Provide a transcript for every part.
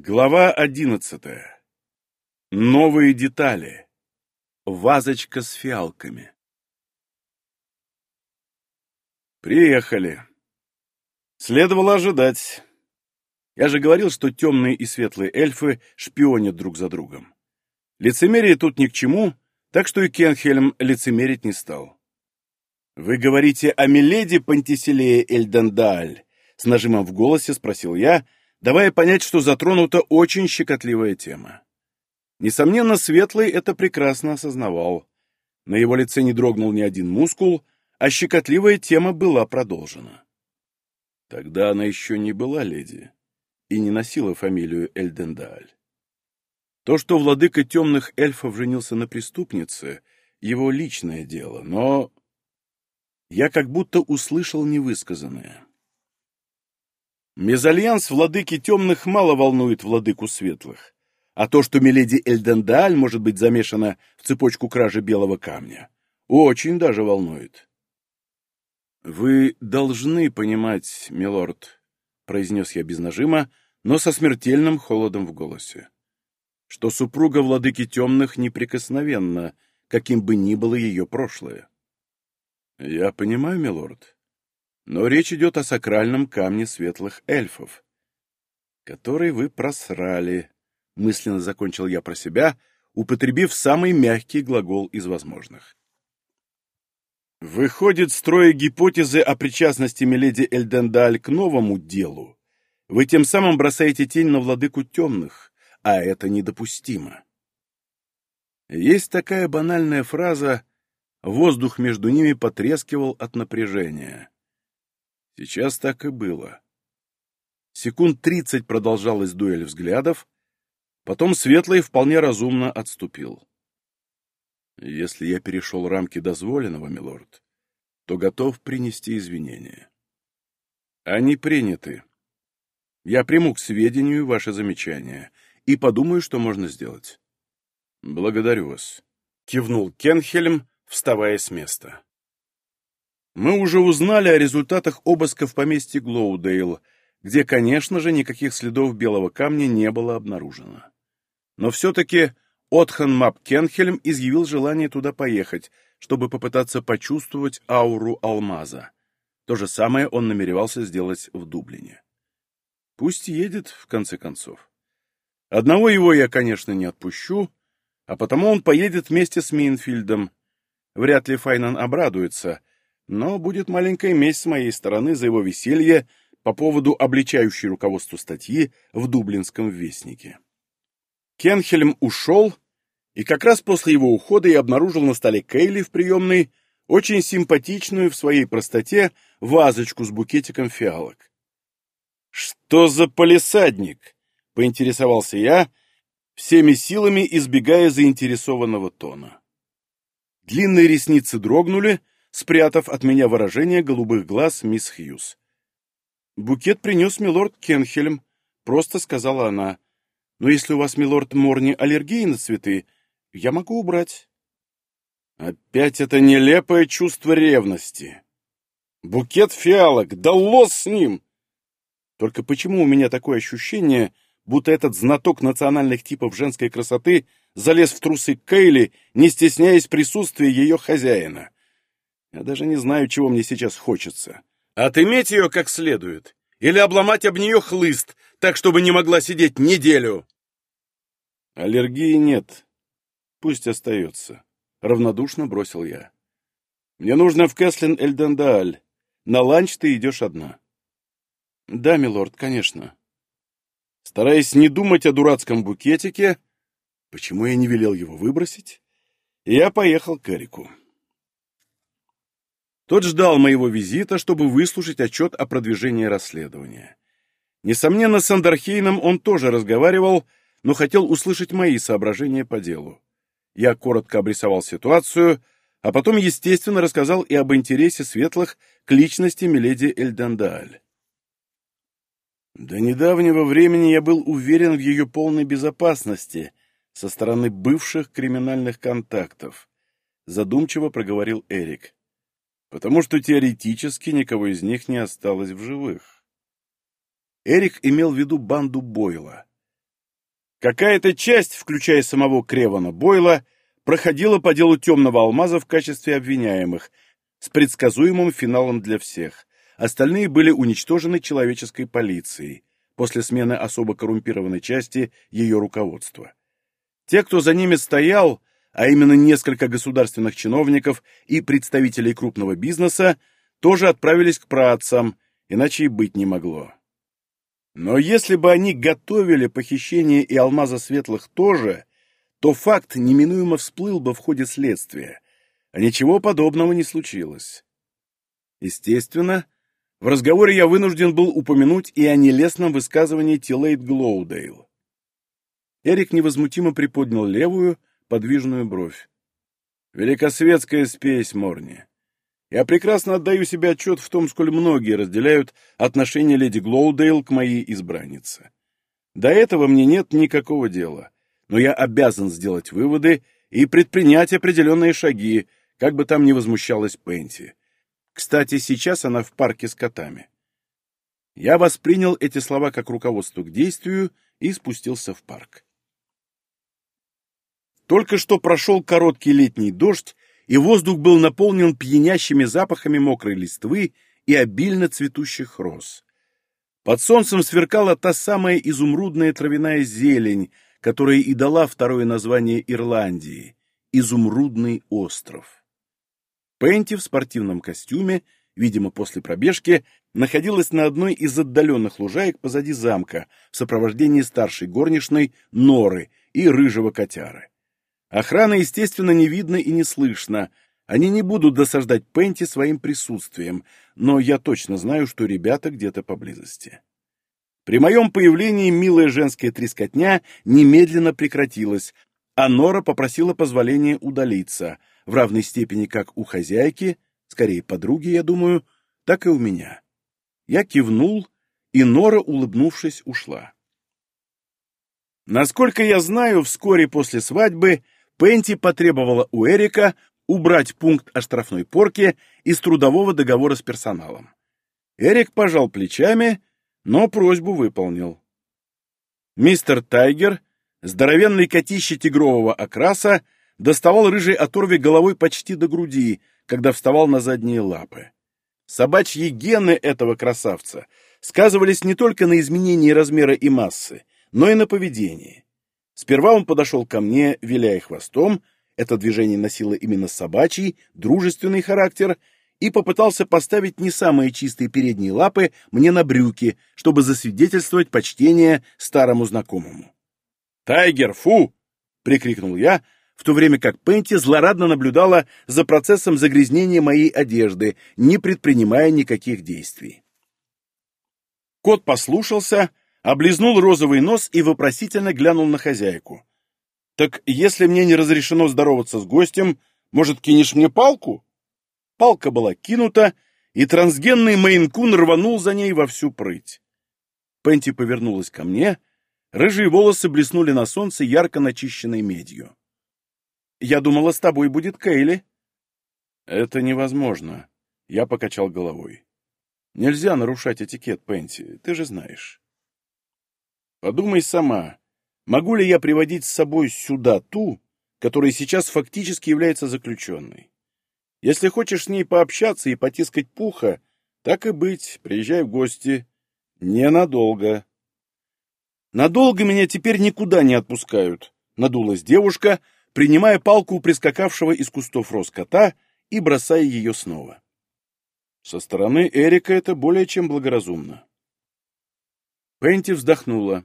Глава одиннадцатая. Новые детали. Вазочка с фиалками. Приехали. Следовало ожидать. Я же говорил, что темные и светлые эльфы шпионят друг за другом. Лицемерие тут ни к чему, так что и Кенхельм лицемерить не стал. «Вы говорите о Миледи Пантиселее Эльдендааль?» С нажимом в голосе спросил я, давая понять, что затронута очень щекотливая тема. Несомненно, Светлый это прекрасно осознавал. На его лице не дрогнул ни один мускул, а щекотливая тема была продолжена. Тогда она еще не была леди и не носила фамилию Эльдендааль. То, что владыка темных эльфов женился на преступнице, его личное дело, но я как будто услышал невысказанное. Мезальянс владыки темных мало волнует владыку светлых, а то, что миледи Эльдендааль может быть замешана в цепочку кражи белого камня, очень даже волнует. «Вы должны понимать, милорд», — произнес я без нажима, но со смертельным холодом в голосе, что супруга владыки темных неприкосновенна, каким бы ни было ее прошлое. «Я понимаю, милорд», но речь идет о сакральном камне светлых эльфов, который вы просрали, мысленно закончил я про себя, употребив самый мягкий глагол из возможных. Выходит, строя гипотезы о причастности Миледи Эльдендаль к новому делу, вы тем самым бросаете тень на владыку темных, а это недопустимо. Есть такая банальная фраза «воздух между ними потрескивал от напряжения». Сейчас так и было. Секунд тридцать продолжалась дуэль взглядов, потом Светлый вполне разумно отступил. Если я перешел рамки дозволенного, милорд, то готов принести извинения. Они приняты. Я приму к сведению ваши замечания и подумаю, что можно сделать. Благодарю вас. Кивнул Кенхельм, вставая с места. Мы уже узнали о результатах обыска в поместье Глоудейл, где, конечно же, никаких следов белого камня не было обнаружено. Но все-таки Отхан Мап Кенхельм изъявил желание туда поехать, чтобы попытаться почувствовать ауру алмаза. То же самое он намеревался сделать в Дублине. Пусть едет, в конце концов. Одного его я, конечно, не отпущу, а потому он поедет вместе с Минфильдом. Вряд ли Файнан обрадуется, но будет маленькая месть с моей стороны за его веселье по поводу обличающей руководству статьи в Дублинском вестнике. Кенхельм ушел, и как раз после его ухода я обнаружил на столе Кейли в приемной очень симпатичную в своей простоте вазочку с букетиком фиалок. «Что за полисадник?» — поинтересовался я, всеми силами избегая заинтересованного тона. Длинные ресницы дрогнули, спрятав от меня выражение голубых глаз мисс Хьюз. «Букет принес милорд Кенхельм», — просто сказала она. «Но если у вас, милорд Морни, аллергии на цветы, я могу убрать». Опять это нелепое чувство ревности. Букет фиалок, да лос с ним! Только почему у меня такое ощущение, будто этот знаток национальных типов женской красоты залез в трусы Кейли, не стесняясь присутствия ее хозяина? Я даже не знаю, чего мне сейчас хочется. Отыметь ее как следует. Или обломать об нее хлыст, так, чтобы не могла сидеть неделю. Аллергии нет. Пусть остается. Равнодушно бросил я. Мне нужно в Кэслин Эльдендааль. На ланч ты идешь одна. Да, милорд, конечно. Стараясь не думать о дурацком букетике, почему я не велел его выбросить, я поехал к Эрику. Тот ждал моего визита, чтобы выслушать отчет о продвижении расследования. Несомненно, с Андерхейном он тоже разговаривал, но хотел услышать мои соображения по делу. Я коротко обрисовал ситуацию, а потом, естественно, рассказал и об интересе светлых к личности Миледи Эльдандааль. До недавнего времени я был уверен в ее полной безопасности со стороны бывших криминальных контактов, задумчиво проговорил Эрик потому что теоретически никого из них не осталось в живых. Эрик имел в виду банду Бойла. Какая-то часть, включая самого Кревана Бойла, проходила по делу темного алмаза в качестве обвиняемых, с предсказуемым финалом для всех. Остальные были уничтожены человеческой полицией после смены особо коррумпированной части ее руководства. Те, кто за ними стоял, а именно несколько государственных чиновников и представителей крупного бизнеса, тоже отправились к праотцам, иначе и быть не могло. Но если бы они готовили похищение и алмаза светлых тоже, то факт неминуемо всплыл бы в ходе следствия, а ничего подобного не случилось. Естественно, в разговоре я вынужден был упомянуть и о нелестном высказывании Тилейт Глоудейл. Эрик невозмутимо приподнял левую, подвижную бровь. «Великосветская спесь, Морни. Я прекрасно отдаю себе отчет в том, сколь многие разделяют отношение леди Глоудейл к моей избраннице. До этого мне нет никакого дела, но я обязан сделать выводы и предпринять определенные шаги, как бы там ни возмущалась Пенти. Кстати, сейчас она в парке с котами. Я воспринял эти слова как руководство к действию и спустился в парк. Только что прошел короткий летний дождь, и воздух был наполнен пьянящими запахами мокрой листвы и обильно цветущих роз. Под солнцем сверкала та самая изумрудная травяная зелень, которая и дала второе название Ирландии — Изумрудный остров. Пенти в спортивном костюме, видимо, после пробежки, находилась на одной из отдаленных лужаек позади замка в сопровождении старшей горничной Норы и рыжего котяры. Охраны, естественно, не видно и не слышно. Они не будут досаждать Пенти своим присутствием, но я точно знаю, что ребята где-то поблизости. При моем появлении милая женская трескотня немедленно прекратилась, а Нора попросила позволения удалиться, в равной степени как у хозяйки, скорее подруги, я думаю, так и у меня. Я кивнул, и Нора, улыбнувшись, ушла. Насколько я знаю, вскоре после свадьбы Пенти потребовала у Эрика убрать пункт о штрафной порке из трудового договора с персоналом. Эрик пожал плечами, но просьбу выполнил. Мистер Тайгер, здоровенный котище тигрового окраса, доставал рыжей оторви головой почти до груди, когда вставал на задние лапы. Собачьи гены этого красавца сказывались не только на изменении размера и массы, но и на поведении. Сперва он подошел ко мне, виляя хвостом, это движение носило именно собачий, дружественный характер, и попытался поставить не самые чистые передние лапы мне на брюки, чтобы засвидетельствовать почтение старому знакомому. «Тайгер, фу!» — прикрикнул я, в то время как Пенти злорадно наблюдала за процессом загрязнения моей одежды, не предпринимая никаких действий. Кот послушался, облизнул розовый нос и вопросительно глянул на хозяйку. «Так если мне не разрешено здороваться с гостем, может, кинешь мне палку?» Палка была кинута, и трансгенный Мейнкун рванул за ней во всю прыть. Пенти повернулась ко мне, рыжие волосы блеснули на солнце ярко начищенной медью. «Я думала, с тобой будет Кейли». «Это невозможно», — я покачал головой. «Нельзя нарушать этикет, Пенти, ты же знаешь». Подумай сама, могу ли я приводить с собой сюда ту, которая сейчас фактически является заключенной? Если хочешь с ней пообщаться и потискать пуха, так и быть, приезжай в гости. Ненадолго. Надолго меня теперь никуда не отпускают, надулась девушка, принимая палку у прискакавшего из кустов роз кота и бросая ее снова. Со стороны Эрика это более чем благоразумно. Пенти вздохнула.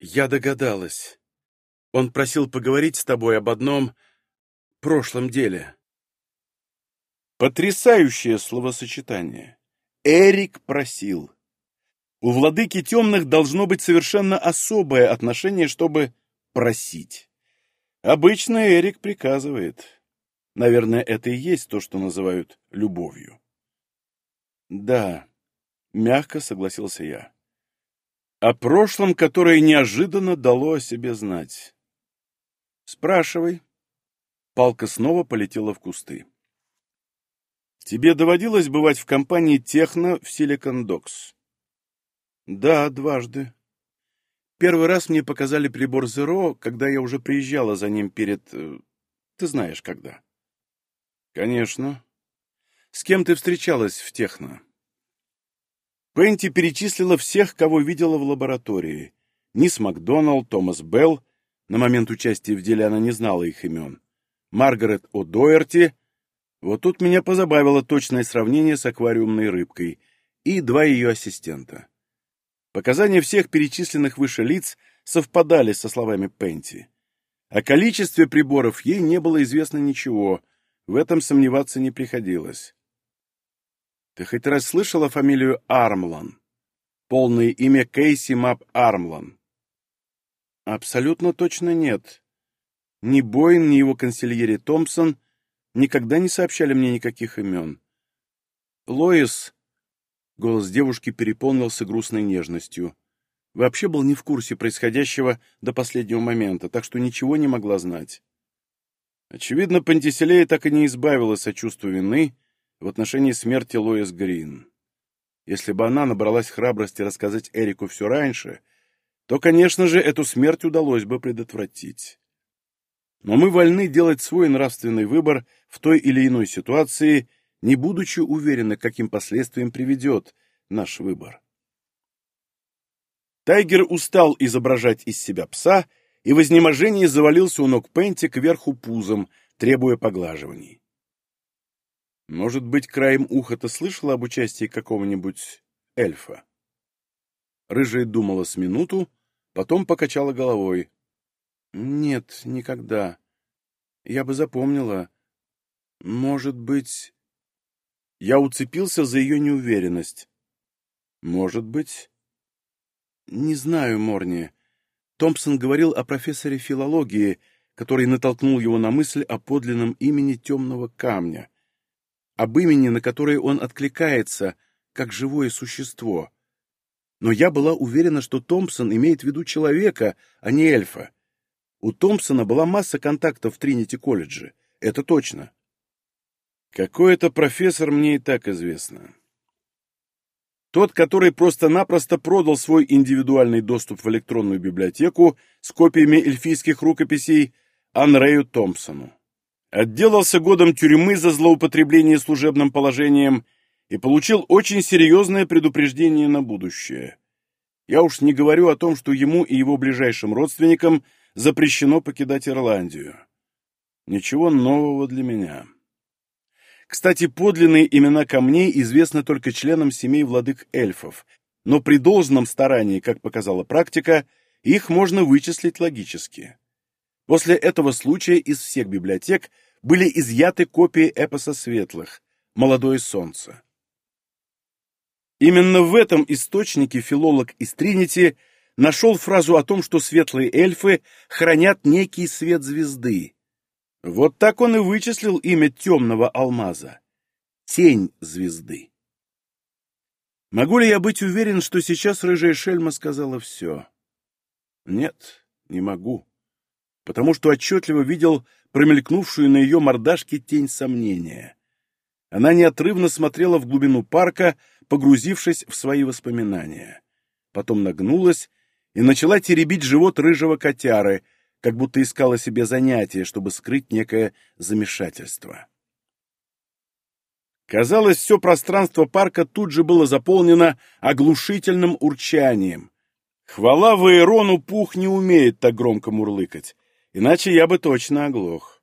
«Я догадалась. Он просил поговорить с тобой об одном прошлом деле». Потрясающее словосочетание. Эрик просил. У владыки темных должно быть совершенно особое отношение, чтобы просить. Обычно Эрик приказывает. Наверное, это и есть то, что называют любовью. Да, мягко согласился я о прошлом, которое неожиданно дало о себе знать. «Спрашивай». Палка снова полетела в кусты. «Тебе доводилось бывать в компании техно в Силикон Докс?» «Да, дважды. первый раз мне показали прибор Зеро, когда я уже приезжала за ним перед... э, Ты знаешь, когда. Конечно. С кем ты встречалась в техно? Пенти перечислила всех, кого видела в лаборатории. Нис Макдоналд, Томас Белл, на момент участия в деле она не знала их имен, Маргарет О'Доерти, вот тут меня позабавило точное сравнение с аквариумной рыбкой, и два ее ассистента. Показания всех перечисленных выше лиц совпадали со словами Пенти. О количестве приборов ей не было известно ничего, в этом сомневаться не приходилось. Ты хоть раз слышала фамилию Армлан? Полное имя Кейси Мап Армлан. Абсолютно точно нет. Ни Бойн, ни его консильери Томпсон никогда не сообщали мне никаких имен. Лоис... Голос девушки переполнился грустной нежностью. Вообще был не в курсе происходящего до последнего момента, так что ничего не могла знать. Очевидно, Пантиселея так и не избавилась от чувства вины, в отношении смерти Лоис Грин. Если бы она набралась храбрости рассказать Эрику все раньше, то, конечно же, эту смерть удалось бы предотвратить. Но мы вольны делать свой нравственный выбор в той или иной ситуации, не будучи уверены, каким последствиям приведет наш выбор. Тайгер устал изображать из себя пса и в изнеможении завалился у ног Пенти кверху пузом, требуя поглаживаний. Может быть, краем уха ты слышала об участии какого-нибудь эльфа? Рыжая думала с минуту, потом покачала головой. Нет, никогда. Я бы запомнила. Может быть... Я уцепился за ее неуверенность. Может быть... Не знаю, Морни. Томпсон говорил о профессоре филологии, который натолкнул его на мысль о подлинном имени темного камня об имени, на которое он откликается, как живое существо. Но я была уверена, что Томпсон имеет в виду человека, а не эльфа. У Томпсона была масса контактов в Тринити-колледже. Это точно. Какой это профессор, мне и так известно. Тот, который просто-напросто продал свой индивидуальный доступ в электронную библиотеку с копиями эльфийских рукописей Анрею Томпсону отделался годом тюрьмы за злоупотребление служебным положением и получил очень серьезное предупреждение на будущее. Я уж не говорю о том, что ему и его ближайшим родственникам запрещено покидать Ирландию. Ничего нового для меня. Кстати, подлинные имена камней известны только членам семей владык эльфов, но при должном старании, как показала практика, их можно вычислить логически. После этого случая из всех библиотек были изъяты копии эпоса Светлых «Молодое солнце». Именно в этом источнике филолог из Тринити нашел фразу о том, что светлые эльфы хранят некий свет звезды. Вот так он и вычислил имя темного алмаза — тень звезды. Могу ли я быть уверен, что сейчас рыжая шельма сказала все? Нет, не могу, потому что отчетливо видел промелькнувшую на ее мордашке тень сомнения. Она неотрывно смотрела в глубину парка, погрузившись в свои воспоминания. Потом нагнулась и начала теребить живот рыжего котяры, как будто искала себе занятие, чтобы скрыть некое замешательство. Казалось, все пространство парка тут же было заполнено оглушительным урчанием. Хвала Ваерону, Пух не умеет так громко мурлыкать. Иначе я бы точно оглох.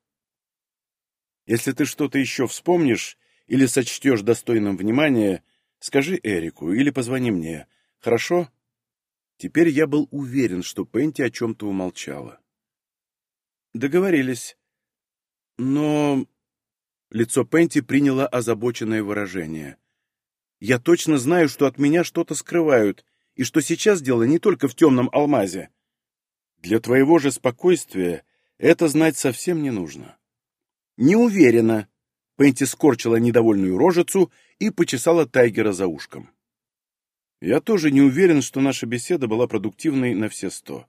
Если ты что-то еще вспомнишь или сочтешь достойным внимания, скажи Эрику или позвони мне, хорошо? Теперь я был уверен, что Пенти о чем-то умолчала. Договорились. Но... Лицо Пенти приняло озабоченное выражение. Я точно знаю, что от меня что-то скрывают, и что сейчас дело не только в темном алмазе. Для твоего же спокойствия это знать совсем не нужно. Не уверена. Пенти скорчила недовольную рожицу и почесала Тайгера за ушком. Я тоже не уверен, что наша беседа была продуктивной на все сто.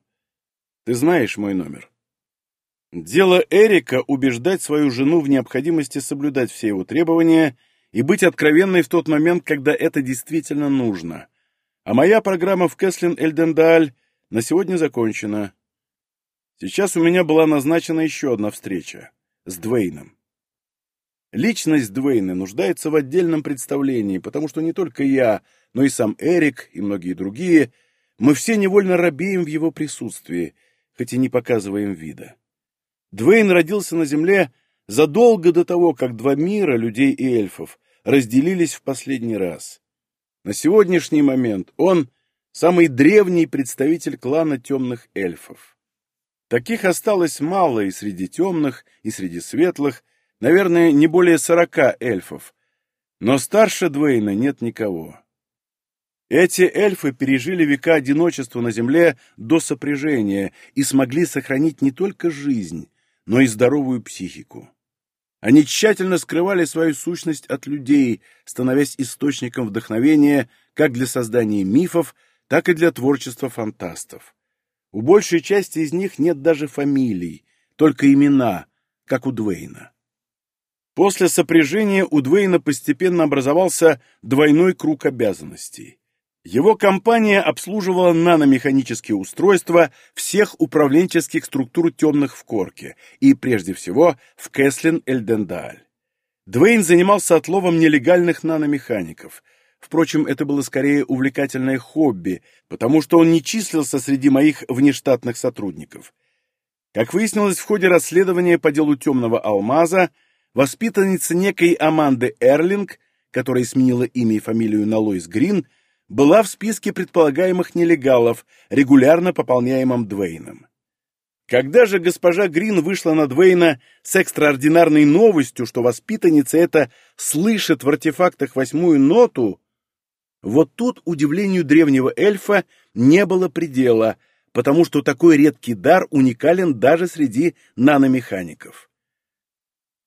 Ты знаешь мой номер. Дело Эрика — убеждать свою жену в необходимости соблюдать все его требования и быть откровенной в тот момент, когда это действительно нужно. А моя программа в Кэслин Эльдендааль На сегодня закончено. Сейчас у меня была назначена еще одна встреча с Двейном. Личность Двейна нуждается в отдельном представлении, потому что не только я, но и сам Эрик и многие другие, мы все невольно робеем в его присутствии, хоть и не показываем вида. Двейн родился на Земле задолго до того, как два мира, людей и эльфов, разделились в последний раз. На сегодняшний момент он — самый древний представитель клана темных эльфов. Таких осталось мало и среди темных, и среди светлых, наверное, не более сорока эльфов, но старше Двейна нет никого. Эти эльфы пережили века одиночества на земле до сопряжения и смогли сохранить не только жизнь, но и здоровую психику. Они тщательно скрывали свою сущность от людей, становясь источником вдохновения как для создания мифов, так и для творчества фантастов. У большей части из них нет даже фамилий, только имена, как у Двейна. После сопряжения у Двейна постепенно образовался двойной круг обязанностей. Его компания обслуживала наномеханические устройства всех управленческих структур темных в Корке и, прежде всего, в Кэслин-Эльдендааль. Двейн занимался отловом нелегальных наномехаников. Впрочем, это было скорее увлекательное хобби, потому что он не числился среди моих внештатных сотрудников. Как выяснилось в ходе расследования по делу темного алмаза, воспитанница некой Аманды Эрлинг, которая сменила имя и фамилию на Лоис Грин, была в списке предполагаемых нелегалов, регулярно пополняемом Двейном. Когда же госпожа Грин вышла на Двейна с экстраординарной новостью, что воспитанница эта слышит в артефактах восьмую ноту, вот тут удивлению древнего эльфа не было предела, потому что такой редкий дар уникален даже среди наномехаников.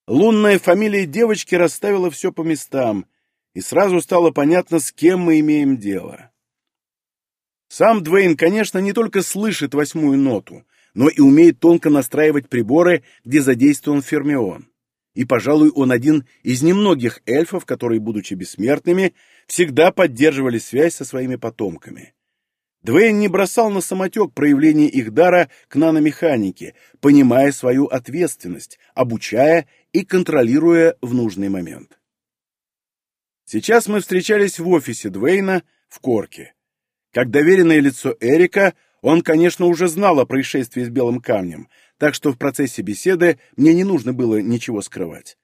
Лунная фамилия девочки расставила все по местам, и сразу стало понятно, с кем мы имеем дело. Сам Двейн, конечно, не только слышит восьмую ноту, но и умеет тонко настраивать приборы, где задействован фермион. И, пожалуй, он один из немногих эльфов, которые, будучи бессмертными, всегда поддерживали связь со своими потомками. Двейн не бросал на самотек проявление их дара к наномеханике, понимая свою ответственность, обучая и контролируя в нужный момент. Сейчас мы встречались в офисе Двейна в Корке. Как доверенное лицо Эрика, он, конечно, уже знал о происшествии с Белым камнем, так что в процессе беседы мне не нужно было ничего скрывать.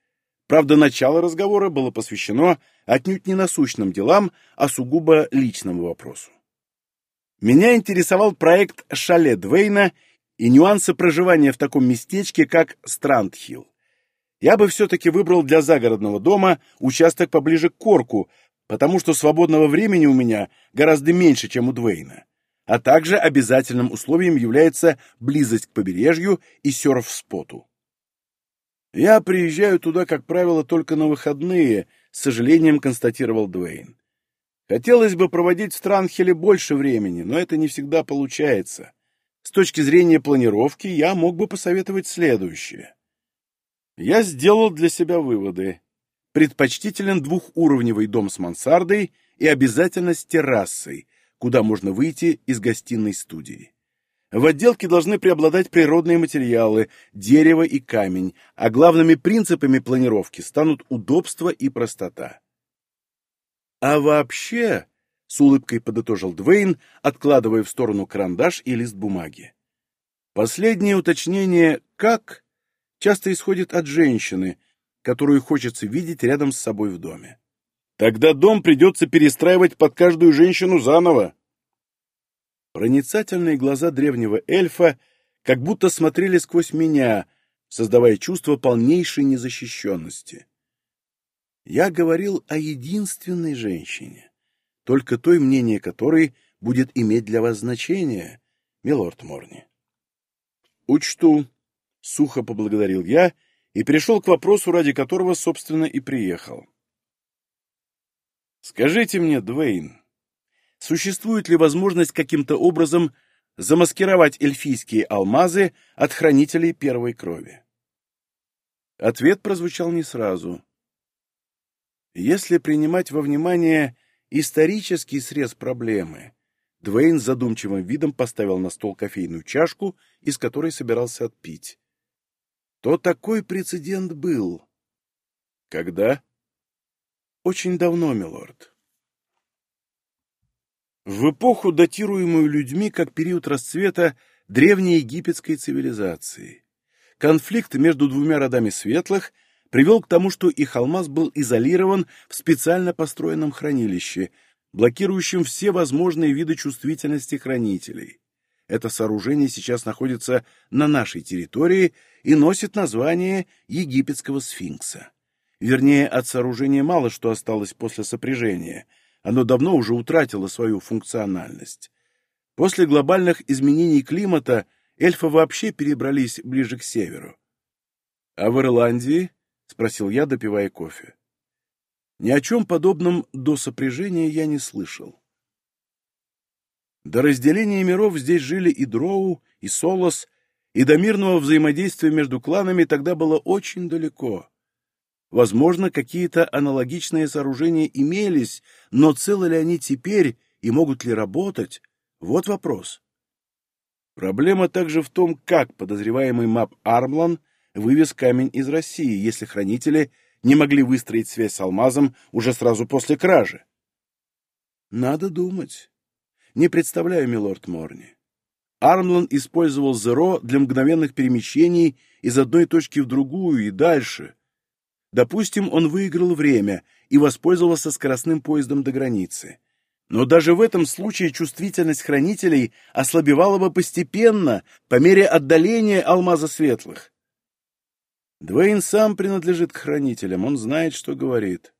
Правда, начало разговора было посвящено отнюдь не насущным делам, а сугубо личному вопросу. Меня интересовал проект «Шале Двейна» и нюансы проживания в таком местечке, как Страндхилл я бы все-таки выбрал для загородного дома участок поближе к Корку, потому что свободного времени у меня гораздо меньше, чем у Двейна. А также обязательным условием является близость к побережью и серф-споту. Я приезжаю туда, как правило, только на выходные, с сожалением констатировал Двейн. Хотелось бы проводить в Странхеле больше времени, но это не всегда получается. С точки зрения планировки я мог бы посоветовать следующее. Я сделал для себя выводы. Предпочтителен двухуровневый дом с мансардой и обязательно с террасой, куда можно выйти из гостиной студии. В отделке должны преобладать природные материалы, дерево и камень, а главными принципами планировки станут удобство и простота. А вообще, с улыбкой подытожил Двейн, откладывая в сторону карандаш и лист бумаги. Последнее уточнение «как» часто исходит от женщины, которую хочется видеть рядом с собой в доме. Тогда дом придется перестраивать под каждую женщину заново. Проницательные глаза древнего эльфа как будто смотрели сквозь меня, создавая чувство полнейшей незащищенности. Я говорил о единственной женщине, только той, мнение которой будет иметь для вас значение, милорд Морни. Учту, — сухо поблагодарил я и перешел к вопросу, ради которого, собственно, и приехал. «Скажите мне, Двейн, существует ли возможность каким-то образом замаскировать эльфийские алмазы от хранителей первой крови?» Ответ прозвучал не сразу. Если принимать во внимание исторический срез проблемы, Двейн с задумчивым видом поставил на стол кофейную чашку, из которой собирался отпить. То такой прецедент был. Когда? Очень давно, милорд. В эпоху, датируемую людьми как период расцвета древней египетской цивилизации. Конфликт между двумя родами светлых привел к тому, что их алмаз был изолирован в специально построенном хранилище, блокирующем все возможные виды чувствительности хранителей. Это сооружение сейчас находится на нашей территории и носит название египетского сфинкса. Вернее, от сооружения мало что осталось после сопряжения. Оно давно уже утратило свою функциональность. После глобальных изменений климата эльфы вообще перебрались ближе к северу. А в Ирландии — спросил я, допивая кофе. Ни о чем подобном до сопряжения я не слышал. До разделения миров здесь жили и Дроу, и Солос, и до мирного взаимодействия между кланами тогда было очень далеко. Возможно, какие-то аналогичные сооружения имелись, но целы ли они теперь и могут ли работать — вот вопрос. Проблема также в том, как подозреваемый Мап Армлан — вывез камень из России, если хранители не могли выстроить связь с алмазом уже сразу после кражи. Надо думать. Не представляю, милорд Морни. Армлан использовал Зеро для мгновенных перемещений из одной точки в другую и дальше. Допустим, он выиграл время и воспользовался скоростным поездом до границы. Но даже в этом случае чувствительность хранителей ослабевала бы постепенно, по мере отдаления алмаза светлых. Двейн сам принадлежит к хранителям, он знает, что говорит.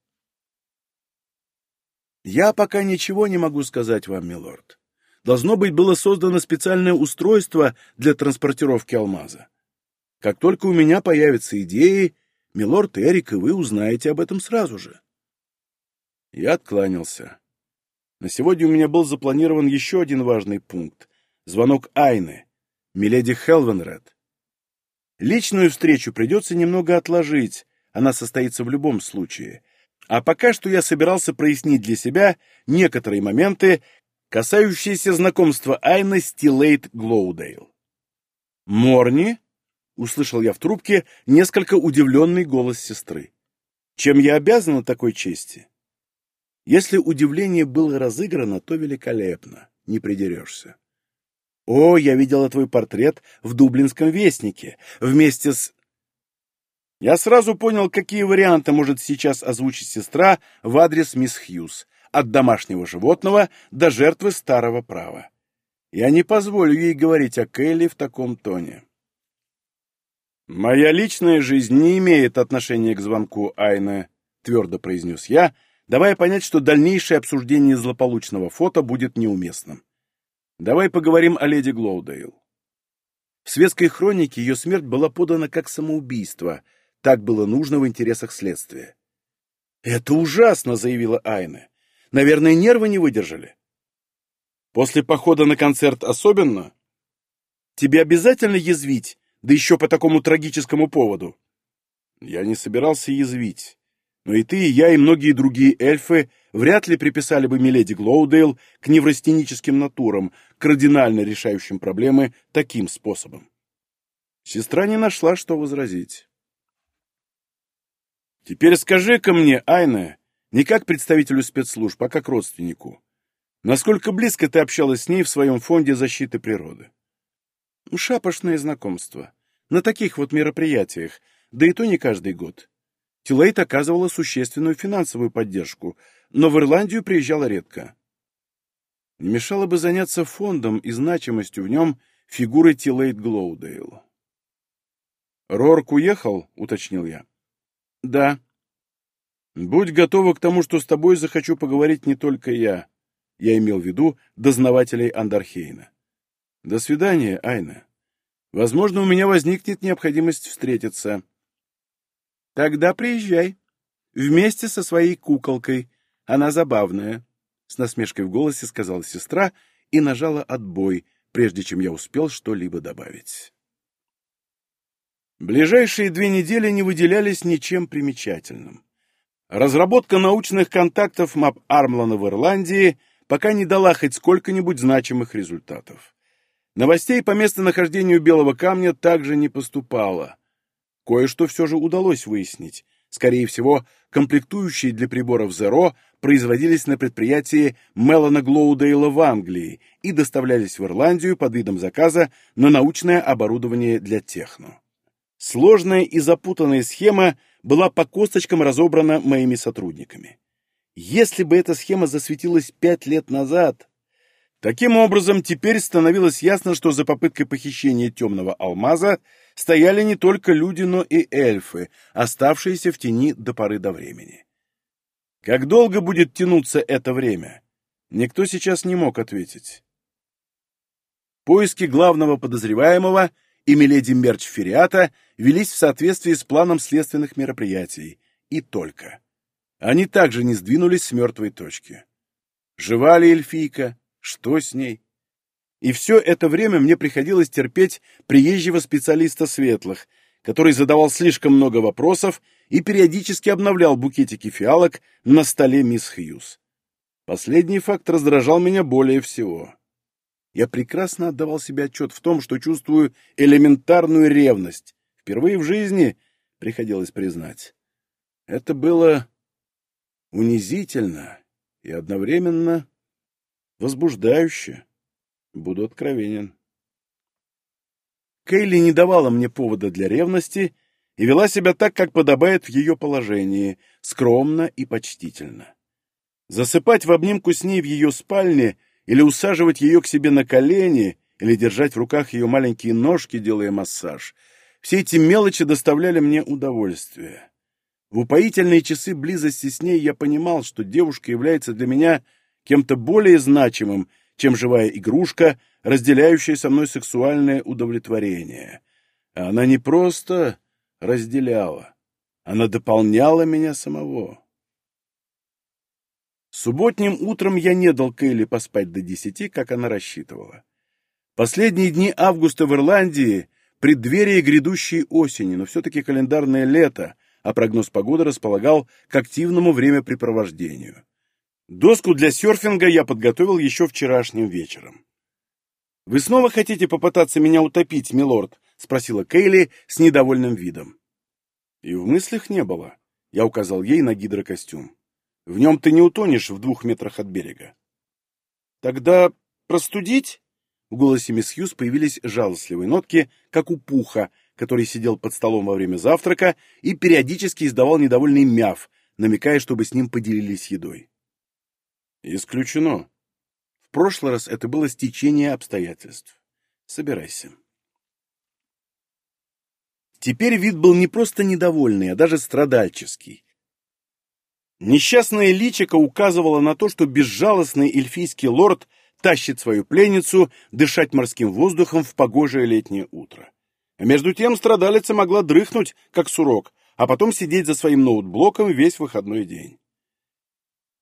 Я пока ничего не могу сказать вам, милорд. Должно быть, было создано специальное устройство для транспортировки алмаза. Как только у меня появятся идеи, милорд Эрик и вы узнаете об этом сразу же. Я откланялся. На сегодня у меня был запланирован еще один важный пункт — звонок Айны, миледи Хелвенред. Личную встречу придется немного отложить, она состоится в любом случае. А пока что я собирался прояснить для себя некоторые моменты, касающиеся знакомства Айны с Тилейт Глоудейл. «Морни?» — услышал я в трубке несколько удивленный голос сестры. «Чем я обязана такой чести?» Если удивление было разыграно, то великолепно, не придерешься. «О, я видела твой портрет в Дублинском вестнике, вместе с...» Я сразу понял, какие варианты может сейчас озвучить сестра в адрес мисс Хьюз, от домашнего животного до жертвы старого права. Я не позволю ей говорить о Келли в таком тоне. «Моя личная жизнь не имеет отношения к звонку Айны», — твердо произнес я, давая понять, что дальнейшее обсуждение злополучного фото будет неуместным. Давай поговорим о леди Глоудейл. В светской хронике ее смерть была подана как самоубийство. Так было нужно в интересах следствия. «Это ужасно!» — заявила Айна. «Наверное, нервы не выдержали». «После похода на концерт особенно?» «Тебе обязательно язвить, да еще по такому трагическому поводу?» «Я не собирался язвить. Но и ты, и я, и многие другие эльфы вряд ли приписали бы Миледи Глоудейл к неврастеническим натурам, кардинально решающим проблемы таким способом. Сестра не нашла, что возразить. «Теперь скажи-ка мне, Айна, не как представителю спецслужб, а как родственнику, насколько близко ты общалась с ней в своем фонде защиты природы?» «Шапошное знакомство. На таких вот мероприятиях, да и то не каждый год. Тилейт оказывала существенную финансовую поддержку, но в Ирландию приезжала редко. Не мешало бы заняться фондом и значимостью в нем фигуры Тилейт Глоудейл. «Рорк уехал?» — уточнил я. «Да». «Будь готова к тому, что с тобой захочу поговорить не только я». Я имел в виду дознавателей Андархейна. «До свидания, Айна. Возможно, у меня возникнет необходимость встретиться». Тогда приезжай. Вместе со своей куколкой. Она забавная. С насмешкой в голосе сказала сестра и нажала отбой, прежде чем я успел что-либо добавить. Ближайшие две недели не выделялись ничем примечательным. Разработка научных контактов МАП Армлана в Ирландии пока не дала хоть сколько-нибудь значимых результатов. Новостей по местонахождению белого камня также не поступало. Кое-что все же удалось выяснить. Скорее всего, комплектующие для приборов Zero производились на предприятии Мелана Глоудейла в Англии и доставлялись в Ирландию под видом заказа на научное оборудование для техно. Сложная и запутанная схема была по косточкам разобрана моими сотрудниками. Если бы эта схема засветилась пять лет назад... Таким образом, теперь становилось ясно, что за попыткой похищения темного алмаза стояли не только люди, но и эльфы, оставшиеся в тени до поры до времени. Как долго будет тянуться это время? Никто сейчас не мог ответить. Поиски главного подозреваемого и Миледи Мерч Фериата велись в соответствии с планом следственных мероприятий. И только. Они также не сдвинулись с мертвой точки. Жива ли эльфийка? Что с ней? И все это время мне приходилось терпеть приезжего специалиста светлых, который задавал слишком много вопросов и периодически обновлял букетики фиалок на столе мисс Хьюз. Последний факт раздражал меня более всего. Я прекрасно отдавал себе отчет в том, что чувствую элементарную ревность. Впервые в жизни, приходилось признать. Это было унизительно и одновременно возбуждающе. Буду откровенен. Кейли не давала мне повода для ревности и вела себя так, как подобает в ее положении, скромно и почтительно. Засыпать в обнимку с ней в ее спальне или усаживать ее к себе на колени, или держать в руках ее маленькие ножки, делая массаж — все эти мелочи доставляли мне удовольствие. В упоительные часы близости с ней я понимал, что девушка является для меня кем-то более значимым, чем живая игрушка, разделяющая со мной сексуальное удовлетворение. А она не просто разделяла, она дополняла меня самого. Субботним утром я не дал Кейли поспать до десяти, как она рассчитывала. Последние дни августа в Ирландии — преддверие грядущей осени, но все-таки календарное лето, а прогноз погоды располагал к активному времяпрепровождению. Доску для серфинга я подготовил еще вчерашним вечером. «Вы снова хотите попытаться меня утопить, милорд?» — спросила Кейли с недовольным видом. И в мыслях не было. Я указал ей на гидрокостюм. В нем ты не утонешь в двух метрах от берега. Тогда простудить? В голосе мисс Хьюз появились жалостливые нотки, как у пуха, который сидел под столом во время завтрака и периодически издавал недовольный мяв, намекая, чтобы с ним поделились едой. Исключено. В прошлый раз это было стечение обстоятельств. Собирайся. Теперь вид был не просто недовольный, а даже страдальческий. Несчастная личико указывала на то, что безжалостный эльфийский лорд тащит свою пленницу дышать морским воздухом в погожее летнее утро. А между тем страдалица могла дрыхнуть, как сурок, а потом сидеть за своим ноутблоком весь выходной день.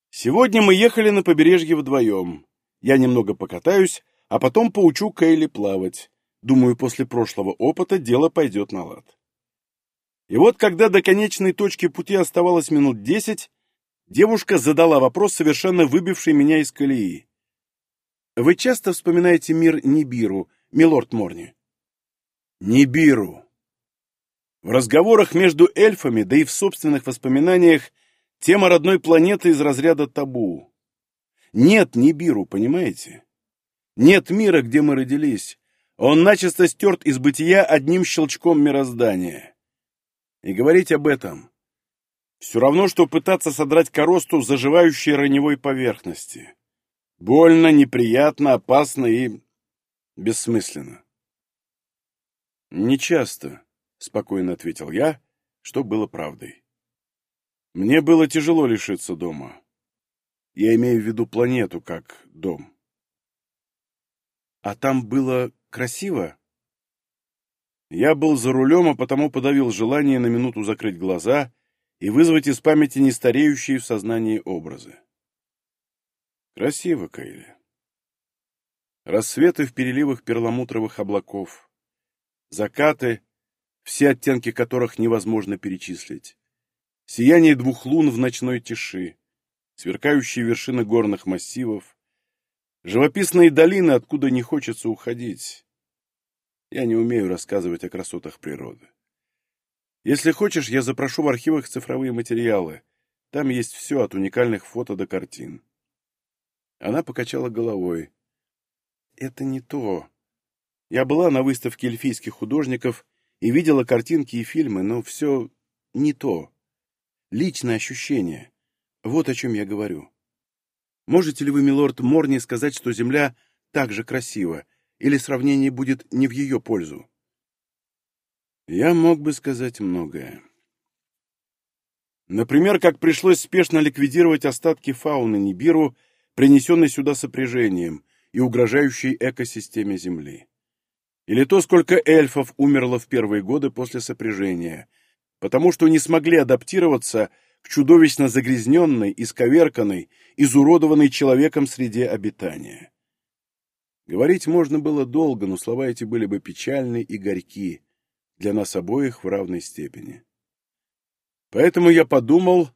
Сегодня мы ехали на побережье вдвоем. Я немного покатаюсь, а потом поучу Кейли плавать. Думаю, после прошлого опыта дело пойдет на лад. И вот, когда до конечной точки пути оставалось минут десять, Девушка задала вопрос, совершенно выбивший меня из колеи. «Вы часто вспоминаете мир Нибиру, милорд Морни?» «Нибиру!» В разговорах между эльфами, да и в собственных воспоминаниях, тема родной планеты из разряда табу. Нет Нибиру, понимаете? Нет мира, где мы родились. Он начисто стерт из бытия одним щелчком мироздания. И говорить об этом все равно, что пытаться содрать коросту заживающей раневой поверхности. Больно, неприятно, опасно и бессмысленно. «Нечасто», — спокойно ответил я, что было правдой. «Мне было тяжело лишиться дома. Я имею в виду планету как дом». «А там было красиво?» Я был за рулем, а потому подавил желание на минуту закрыть глаза и вызвать из памяти нестареющие в сознании образы. Красиво, Кайли. Рассветы в переливах перламутровых облаков, закаты, все оттенки которых невозможно перечислить, сияние двух лун в ночной тиши, сверкающие вершины горных массивов, Живописные долины, откуда не хочется уходить. Я не умею рассказывать о красотах природы. Если хочешь, я запрошу в архивах цифровые материалы. Там есть все, от уникальных фото до картин. Она покачала головой. Это не то. Я была на выставке эльфийских художников и видела картинки и фильмы, но все не то. Личное ощущение. Вот о чем я говорю. Можете ли вы, милорд Морни, сказать, что Земля так же красива, или сравнение будет не в ее пользу? Я мог бы сказать многое. Например, как пришлось спешно ликвидировать остатки фауны Нибиру, принесенной сюда сопряжением и угрожающей экосистеме Земли. Или то, сколько эльфов умерло в первые годы после сопряжения, потому что не смогли адаптироваться к чудовищно загрязненной, исковерканной, изуродованной человеком среде обитания. Говорить можно было долго, но слова эти были бы печальны и горьки, для нас обоих в равной степени. Поэтому я подумал,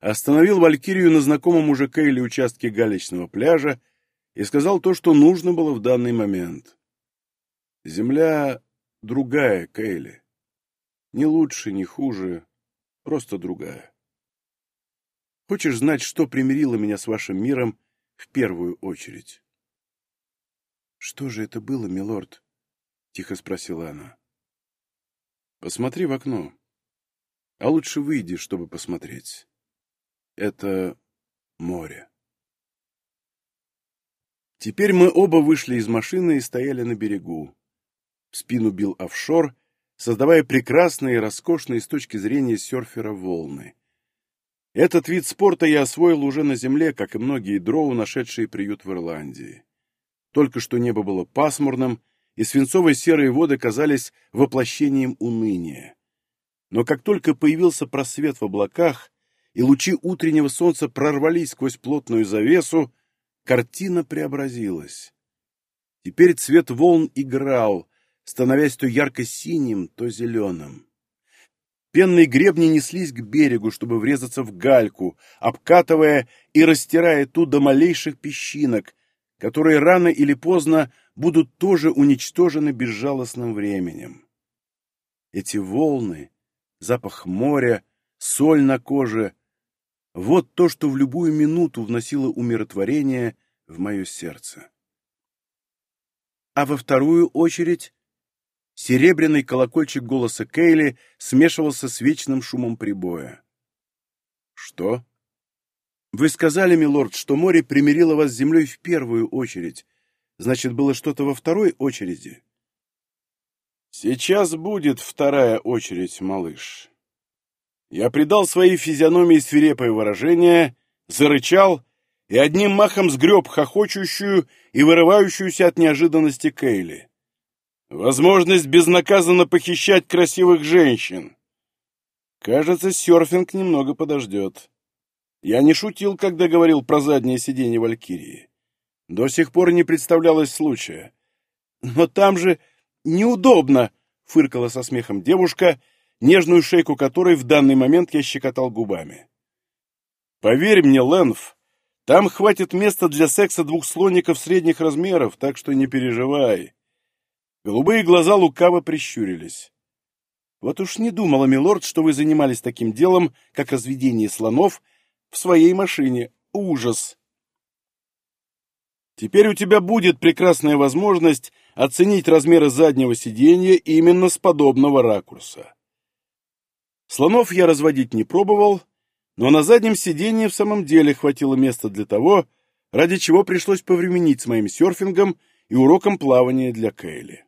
остановил Валькирию на знакомом уже Кейле участке галечного пляжа и сказал то, что нужно было в данный момент. Земля другая, Кейли. Не лучше, не хуже, просто другая. Хочешь знать, что примирило меня с вашим миром в первую очередь? — Что же это было, милорд? — тихо спросила она. — Посмотри в окно. А лучше выйди, чтобы посмотреть. Это море. Теперь мы оба вышли из машины и стояли на берегу. В спину бил офшор, создавая прекрасные и роскошные с точки зрения серфера волны. Этот вид спорта я освоил уже на земле, как и многие дроу, нашедшие приют в Ирландии. Только что небо было пасмурным, и свинцовые серые воды казались воплощением уныния. Но как только появился просвет в облаках, и лучи утреннего солнца прорвались сквозь плотную завесу, картина преобразилась. Теперь цвет волн играл, становясь то ярко-синим, то зеленым. Пенные гребни неслись к берегу, чтобы врезаться в гальку, обкатывая и растирая ту до малейших песчинок, которые рано или поздно будут тоже уничтожены безжалостным временем. Эти волны, запах моря, соль на коже — вот то, что в любую минуту вносило умиротворение в мое сердце. А во вторую очередь Серебряный колокольчик голоса Кейли смешивался с вечным шумом прибоя. «Что?» «Вы сказали, милорд, что море примирило вас с землей в первую очередь. Значит, было что-то во второй очереди?» «Сейчас будет вторая очередь, малыш». Я придал своей физиономии свирепое выражение, зарычал и одним махом сгреб хохочущую и вырывающуюся от неожиданности Кейли. Возможность безнаказанно похищать красивых женщин. Кажется, серфинг немного подождет. Я не шутил, когда говорил про заднее сиденье Валькирии. До сих пор не представлялось случая. Но там же неудобно, фыркала со смехом девушка, нежную шейку которой в данный момент я щекотал губами. Поверь мне, Лэнф, там хватит места для секса двух слоников средних размеров, так что не переживай. Голубые глаза лукаво прищурились. Вот уж не думала, милорд, что вы занимались таким делом, как разведение слонов в своей машине. Ужас! Теперь у тебя будет прекрасная возможность оценить размеры заднего сиденья именно с подобного ракурса. Слонов я разводить не пробовал, но на заднем сиденье в самом деле хватило места для того, ради чего пришлось повременить с моим серфингом и уроком плавания для Кейли.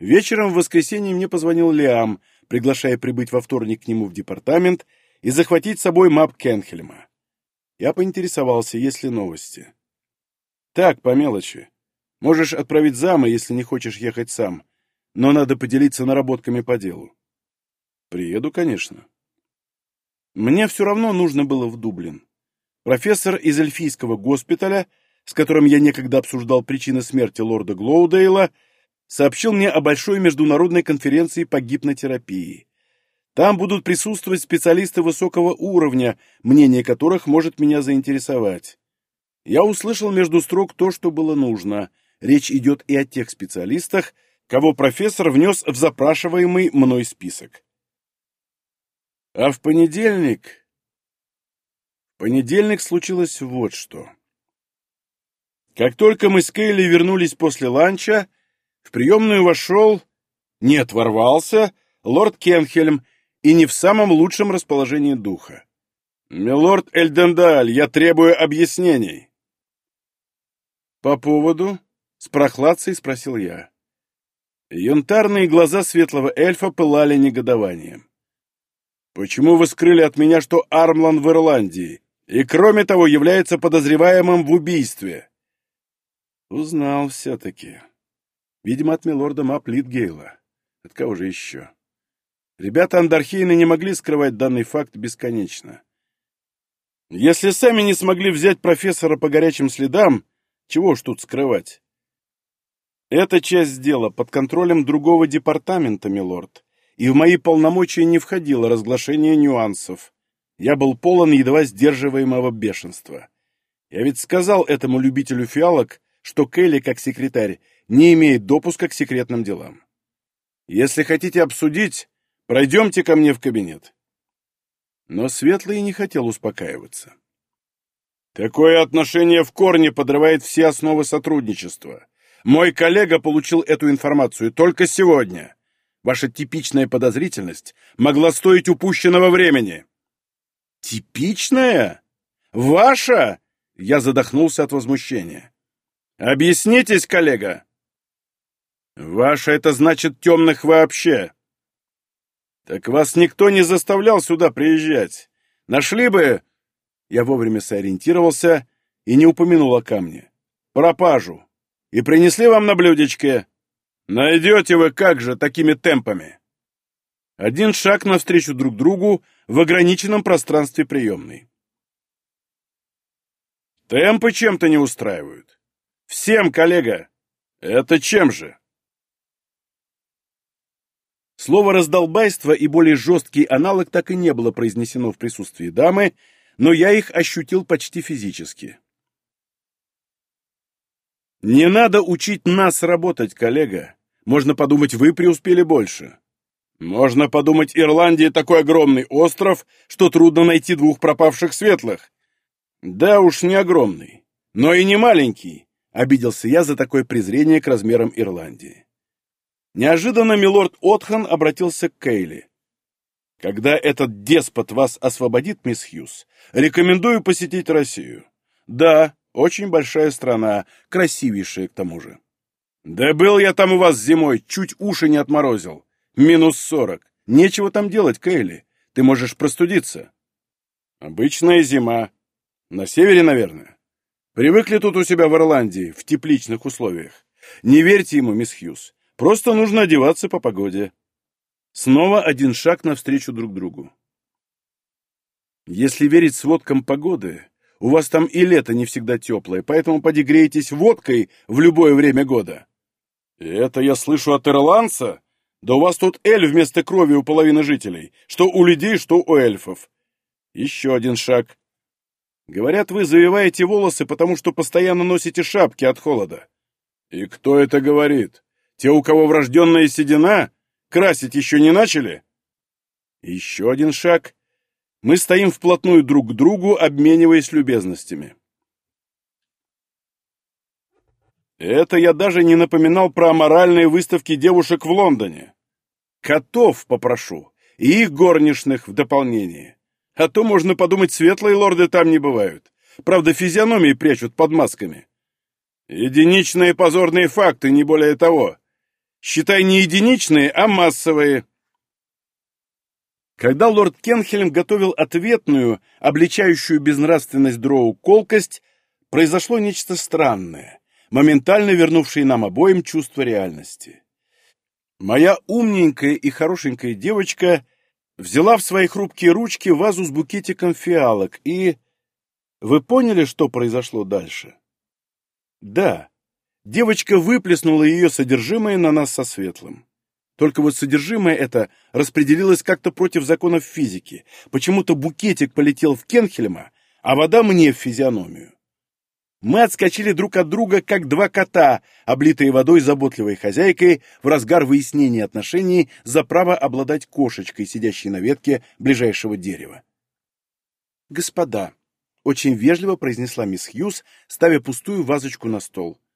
Вечером в воскресенье мне позвонил Лиам, приглашая прибыть во вторник к нему в департамент и захватить с собой мап Кенхельма. Я поинтересовался, есть ли новости. Так, по мелочи. Можешь отправить зама, если не хочешь ехать сам, но надо поделиться наработками по делу. Приеду, конечно. Мне все равно нужно было в Дублин. Профессор из эльфийского госпиталя, с которым я некогда обсуждал причины смерти лорда Глоудейла, сообщил мне о большой международной конференции по гипнотерапии. Там будут присутствовать специалисты высокого уровня, мнение которых может меня заинтересовать. я услышал между строк то, что было нужно. Речь идет и о тех специалистах, кого профессор внес в запрашиваемый мной список. А в понедельник... В понедельник случилось вот что. Как только мы с Кейли вернулись после ланча, в приемную вошел... Нет, ворвался лорд Кенхельм и не в самом лучшем расположении духа. «Милорд Эльдендаль, я требую объяснений». «По поводу?» — с прохладцей спросил я. Янтарные глаза светлого эльфа пылали негодованием. «Почему вы скрыли от меня, что Армлан в Ирландии, и, кроме того, является подозреваемым в убийстве?» Узнал все-таки. Видимо, от милорда Мап Литгейла. От кого же еще? Ребята Андархейна не могли скрывать данный факт бесконечно. Если сами не смогли взять профессора по горячим следам, чего ж тут скрывать? Эта часть дела под контролем другого департамента, милорд, и в мои полномочия не входило разглашение нюансов. Я был полон едва сдерживаемого бешенства. Я ведь сказал этому любителю фиалок, что Келли, как секретарь, не имеет допуска к секретным делам. Если хотите обсудить, пройдемте ко мне в кабинет. Но Светлый не хотел успокаиваться. Такое отношение в корне подрывает все основы сотрудничества. Мой коллега получил эту информацию только сегодня. Ваша типичная подозрительность могла стоить упущенного времени. Типичная? Ваша? Я задохнулся от возмущения. Объяснитесь, коллега. Ваша это значит темных вообще. «Так вас никто не заставлял сюда приезжать. Нашли бы...» Я вовремя сориентировался и не упомянул о камне. «Пропажу. И принесли вам на блюдечке. Найдете вы как же такими темпами?» Один шаг навстречу друг другу в ограниченном пространстве приемной. Темпы чем-то не устраивают. Всем, коллега. Это чем же? Слово «раздолбайство» и более жесткий аналог так и не было произнесено в присутствии дамы, но я их ощутил почти физически. «Не надо учить нас работать, коллега. Можно подумать, вы преуспели больше. Можно подумать, Ирландия такой огромный остров, что трудно найти двух пропавших светлых. Да уж не огромный, но и не маленький», — обиделся я за такое презрение к размерам Ирландии. Неожиданно милорд Отхан обратился к Кейли. «Когда этот деспот вас освободит, мисс Хьюз, рекомендую посетить Россию. Да, очень большая страна, красивейшая к тому же. Да был я там у вас зимой, чуть уши не отморозил. Минус сорок. Нечего там делать, Кейли. Ты можешь простудиться. Обычная зима. На севере, наверное. Привыкли тут у себя в Ирландии, в тепличных условиях. Не верьте ему, мисс Хьюз. Просто нужно одеваться по погоде. Снова один шаг навстречу друг другу. Если верить сводкам погоды, у вас там и лето не всегда теплое, поэтому подигреетесь водкой в любое время года. Это я слышу от ирландца? Да у вас тут эль вместо крови у половины жителей, что у людей, что у эльфов. Еще один шаг. Говорят, вы завиваете волосы, потому что постоянно носите шапки от холода. И кто это говорит? Те, у кого врожденная седина, красить еще не начали? Еще один шаг. Мы стоим вплотную друг к другу, обмениваясь любезностями. Это я даже не напоминал про аморальные выставки девушек в Лондоне. Котов попрошу, и их горничных в дополнение. А то, можно подумать, светлые лорды там не бывают. Правда, физиономии прячут под масками. Единичные позорные факты, не более того. Считай не единичные, а массовые. Когда лорд Кенхельм готовил ответную, обличающую безнравственность дроу колкость, произошло нечто странное, моментально вернувшее нам обоим чувство реальности. Моя умненькая и хорошенькая девочка взяла в свои хрупкие ручки вазу с букетиком фиалок и... Вы поняли, что произошло дальше? Да, Девочка выплеснула ее содержимое на нас со Светлым. Только вот содержимое это распределилось как-то против законов физики. Почему-то букетик полетел в Кенхельма, а вода мне в физиономию. Мы отскочили друг от друга, как два кота, облитые водой заботливой хозяйкой в разгар выяснения отношений за право обладать кошечкой, сидящей на ветке ближайшего дерева. «Господа», — очень вежливо произнесла мисс Хьюз, ставя пустую вазочку на стол, —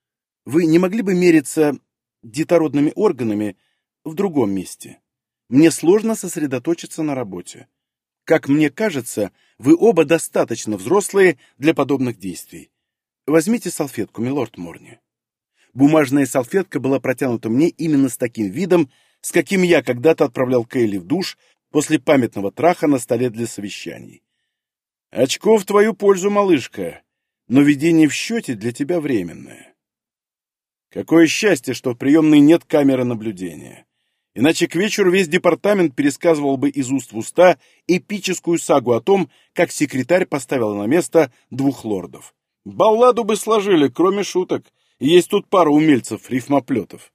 «вы не могли бы мериться детородными органами в другом месте? Мне сложно сосредоточиться на работе. Как мне кажется, вы оба достаточно взрослые для подобных действий. Возьмите салфетку, милорд Морни. Бумажная салфетка была протянута мне именно с таким видом, с каким я когда-то отправлял Кейли в душ после памятного траха на столе для совещаний. Очко в твою пользу, малышка, но видение в счете для тебя временное. Какое счастье, что в приемной нет камеры наблюдения. Иначе к вечеру весь департамент пересказывал бы из уст в уста эпическую сагу о том, как секретарь поставил на место двух лордов. Балладу бы сложили, кроме шуток. Есть тут пара умельцев-рифмоплетов.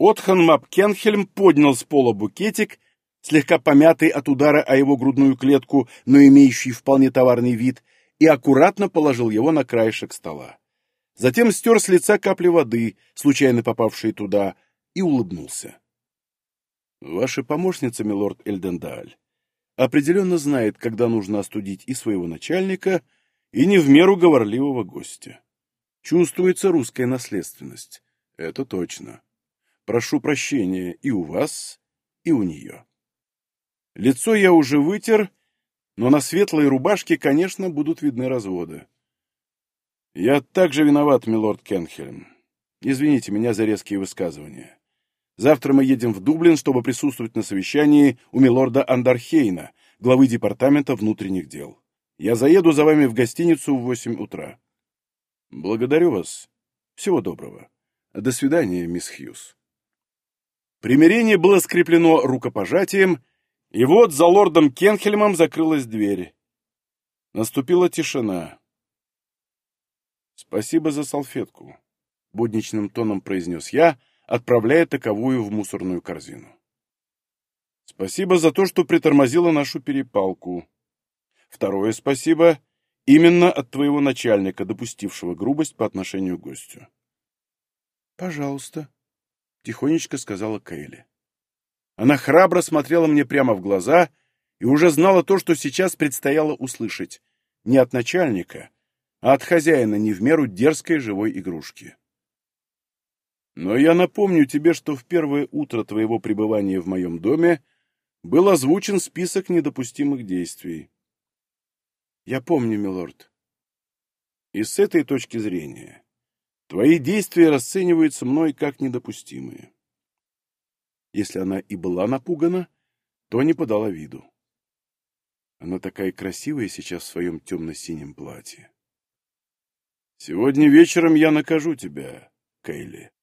Отхан Мапкенхельм поднял с пола букетик, слегка помятый от удара о его грудную клетку, но имеющий вполне товарный вид, и аккуратно положил его на краешек стола. Затем стер с лица капли воды, случайно попавшие туда, и улыбнулся. «Ваша помощница, милорд Эльдендааль, определенно знает, когда нужно остудить и своего начальника, и не в меру говорливого гостя. Чувствуется русская наследственность. Это точно. Прошу прощения и у вас, и у нее. Лицо я уже вытер, но на светлой рубашке, конечно, будут видны разводы. Я также виноват, милорд Кенхельм. Извините меня за резкие высказывания. Завтра мы едем в Дублин, чтобы присутствовать на совещании у милорда Андархейна, главы департамента внутренних дел. Я заеду за вами в гостиницу в восемь утра. Благодарю вас. Всего доброго. До свидания, мисс Хьюз. Примирение было скреплено рукопожатием, и вот за лордом Кенхельмом закрылась дверь. Наступила тишина. «Спасибо за салфетку», — будничным тоном произнес я, отправляя таковую в мусорную корзину. «Спасибо за то, что притормозила нашу перепалку. Второе спасибо именно от твоего начальника, допустившего грубость по отношению к гостю. «Пожалуйста», — тихонечко сказала Кейли. Она храбро смотрела мне прямо в глаза и уже знала то, что сейчас предстояло услышать. Не от начальника, а от хозяина не в меру дерзкой живой игрушки. Но я напомню тебе, что в первое утро твоего пребывания в моем доме был озвучен список недопустимых действий. Я помню, милорд. И с этой точки зрения твои действия расцениваются мной как недопустимые. Если она и была напугана, то не подала виду. Она такая красивая сейчас в своем темно-синем платье. Сегодня вечером я накажу тебя, Кейли.